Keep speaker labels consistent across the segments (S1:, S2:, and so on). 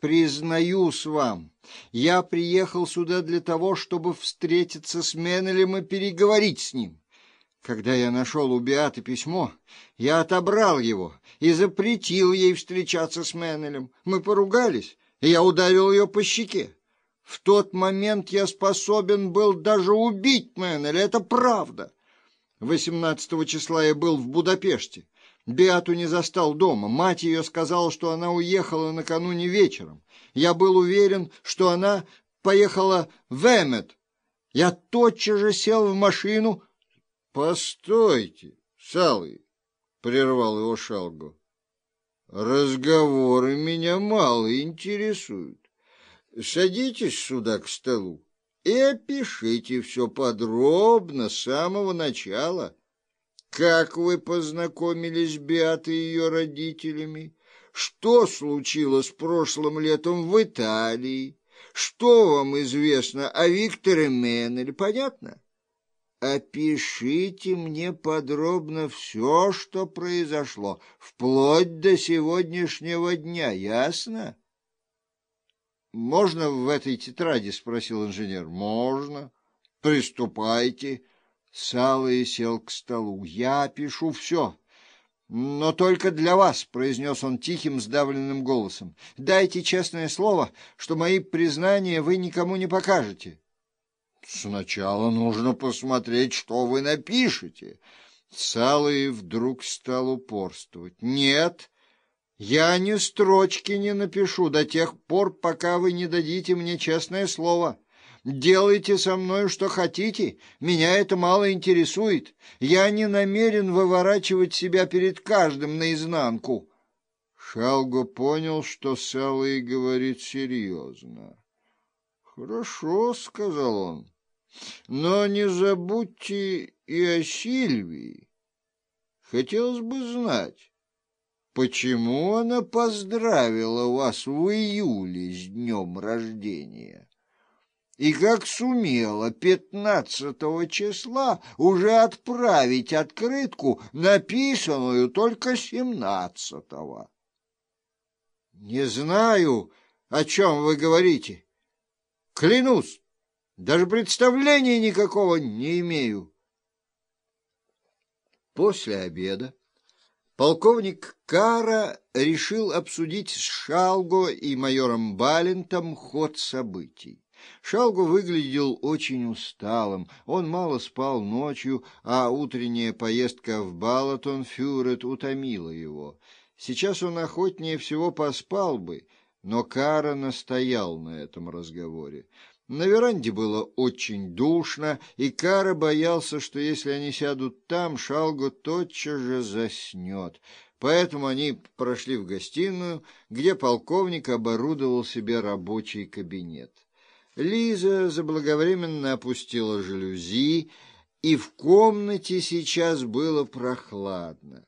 S1: Признаюсь вам, я приехал сюда для того, чтобы встретиться с Меннелем и переговорить с ним. Когда я нашел у Биаты письмо, я отобрал его и запретил ей встречаться с Меннелем. Мы поругались, и я ударил ее по щеке. В тот момент я способен был даже убить Меннеля, это правда. 18 числа я был в Будапеште. Беату не застал дома. Мать ее сказала, что она уехала накануне вечером. Я был уверен, что она поехала в Эммет. Я тотчас же сел в машину. — Постойте, Салый, — прервал его Шалгу. — Разговоры меня мало интересуют. Садитесь сюда к столу и опишите все подробно с самого начала. Как вы познакомились с и ее родителями? Что случилось прошлым летом в Италии? Что вам известно о Викторе Меннеле? Понятно? Опишите мне подробно все, что произошло, вплоть до сегодняшнего дня, ясно? «Можно в этой тетради?» — спросил инженер. «Можно. Приступайте». Салый сел к столу. «Я пишу все, но только для вас», — произнес он тихим, сдавленным голосом. «Дайте честное слово, что мои признания вы никому не покажете». «Сначала нужно посмотреть, что вы напишете». Салый вдруг стал упорствовать. «Нет». Я ни строчки не напишу до тех пор, пока вы не дадите мне честное слово. Делайте со мной что хотите, меня это мало интересует. Я не намерен выворачивать себя перед каждым наизнанку. Шалго понял, что Салый говорит серьезно. «Хорошо», — сказал он, — «но не забудьте и о Сильвии. Хотелось бы знать, почему она поздравила вас в июле с днем рождения и как сумела пятнадцатого числа уже отправить открытку, написанную только семнадцатого. Не знаю, о чем вы говорите. Клянусь, даже представления никакого не имею. После обеда Полковник Кара решил обсудить с Шалго и майором Балентом ход событий. Шалго выглядел очень усталым, он мало спал ночью, а утренняя поездка в Балатон-Фюрет утомила его. Сейчас он охотнее всего поспал бы, но Кара настоял на этом разговоре. На веранде было очень душно, и Кара боялся, что если они сядут там, Шалго тотчас же заснет. Поэтому они прошли в гостиную, где полковник оборудовал себе рабочий кабинет. Лиза заблаговременно опустила жалюзи, и в комнате сейчас было прохладно.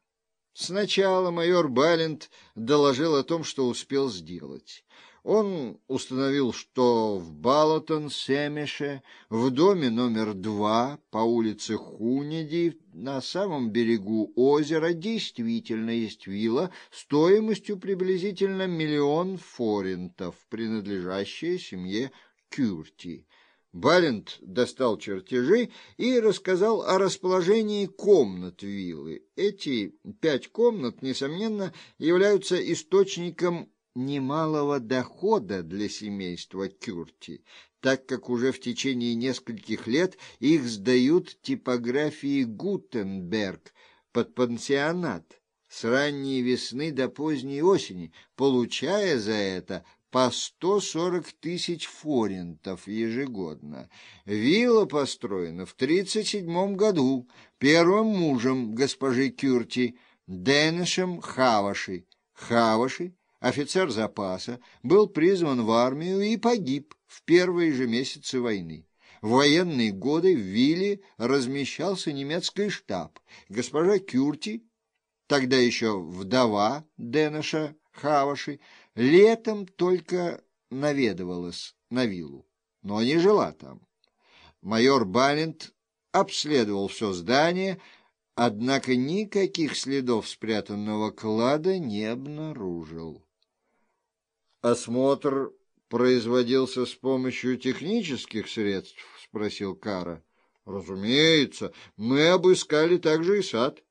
S1: Сначала майор Балент доложил о том, что успел сделать. Он установил, что в Балатон-Семеше, в доме номер два по улице Хуниди, на самом берегу озера, действительно есть вилла стоимостью приблизительно миллион форинтов, принадлежащая семье Кюрти. Балент достал чертежи и рассказал о расположении комнат виллы. Эти пять комнат, несомненно, являются источником немалого дохода для семейства Кюрти, так как уже в течение нескольких лет их сдают типографии Гутенберг под пансионат с ранней весны до поздней осени, получая за это по 140 тысяч форинтов ежегодно. Вилла построена в 1937 году первым мужем госпожи Кюрти, Денешем Хаваши. Хаваши офицер запаса, был призван в армию и погиб в первые же месяцы войны. В военные годы в Вилле размещался немецкий штаб. Госпожа Кюрти, тогда еще вдова Деныша Хаваши, летом только наведывалась на виллу, но не жила там. Майор Балент обследовал все здание, однако никаких следов спрятанного клада не обнаружил. осмотр производился с помощью технических средств? — спросил Кара. — Разумеется. Мы обыскали также и сад.